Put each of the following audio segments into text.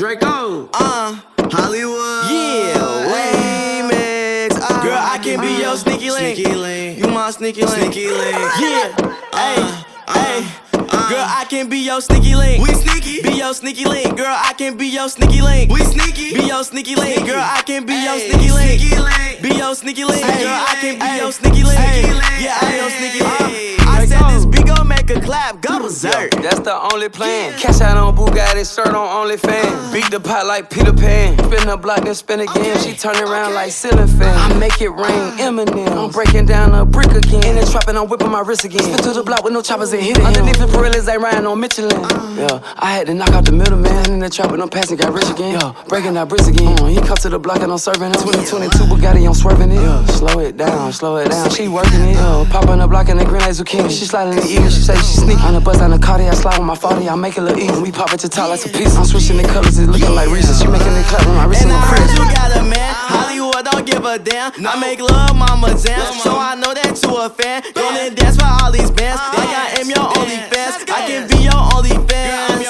Draco. Uh, Hollywood. yeah, remix. Uh, girl, I can be your sneaky link. Sneaky link. You my sneaky link. Sneaky link. Yeah, hey, uh, hey. Girl, I can be your sneaky link. We sneaky. Be your sneaky link. Girl, I can be your sneaky link. We sneaky. Be your sneaky link. Sneaky. Girl, I can be your sneaky link. sneaky link. Be your sneaky link. Sneaky Girl, I can be link. your sneaky link. Sneaky link. Yeah, I'm your sneaky Hey. link. I said this beat gon' make a clap, go berserk. That's the only plan. Cash out on Bugatti, shirt on OnlyFans. Beat the pot like Peter Pan. Spin the block, then spin again. She turn around like ceiling fan. I make it rain, Eminem. I'm breaking down a brick again. In the trap and I'm whipping my wrist again. Spin to the block with no choppers and hit it. Underneath the Pirellis, they riding on Michelin. Yeah, I had to knock out the middleman. In the trap with no passing, got rich again. Yeah, breaking that bricks again. Uh, he come to the block and I'm serving him. 2022 Bugatti, I'm swerving it. Yeah, slow it down, slow it down. She working it. Pop on the block and the green lights zucchini. She sliding the eagle, she say she sneaky. On the bus on the car, I slide with my 40, I make it look easy. We pop it to top like some pieces. I'm switching the colors, it's looking like Reese's. She making it clap with my wrist And I heard you got a man. Hollywood don't give a damn. I make love, mama jam. So I know that you a fan. Gonna dance for all these bands. Like I am your only fans. I can be your only fans.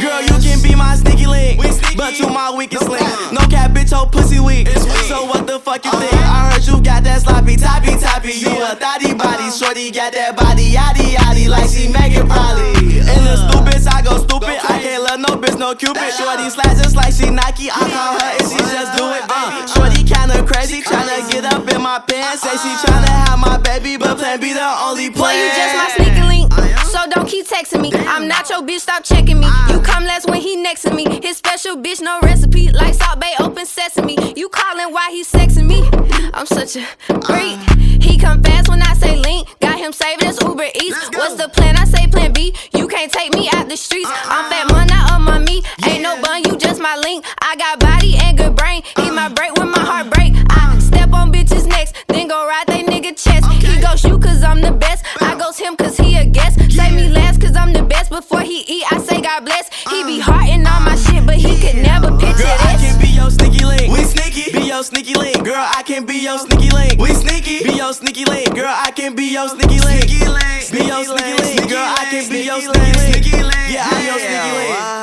Girl, you can be my sneaky link. But you my weakest link. No cap, bitch, your pussy weak. So what the fuck you uh-huh. think? I heard you got that sloppy, toppy, toppy. You a thotty body. Uh-huh. Shorty got that body, yaddy, yaddy. Like she make it probably. Love no bitch, cupid. Shorty slide just like she Nike. I call her and she just do it, baby. Shorty kinda crazy, tryna get up in my pants. Say she tryna have my baby, but plan B the only plan. Boy, plan. you just my sneaky link. So don't keep texting me. I'm not your bitch, stop checking me. You come last when he next to me. His special bitch, no recipe. Like Salt Bae, open sesame. You calling why he sexing me? I'm such a freak. He come fast when I say link. Got him saving his Uber Eats. What's the plan? I say plan B. You can't take me out the streets. I'm fat my link. I got body and good brain. Hit my break when my heart break. I step on bitches next, then go ride they nigga chest. He go shoot cause I'm the best. I goes him cause he a guest. Say me last cause I'm the best. Before he eat, I say God bless. He be uh. hearting all my shit, but he could never picture Girl, I this. can be your sneaky link. We sneaky. Be your sneaky link. Girl, I can be your sneaky link. We sneaky. Be your sneaky link. Girl, I can be your sneaky link. Sneaky link. Be your sneaky link. Girl, I can be your Sneaky sneaky link. link. Sneaky link. Yeah, I'm your sneaky link.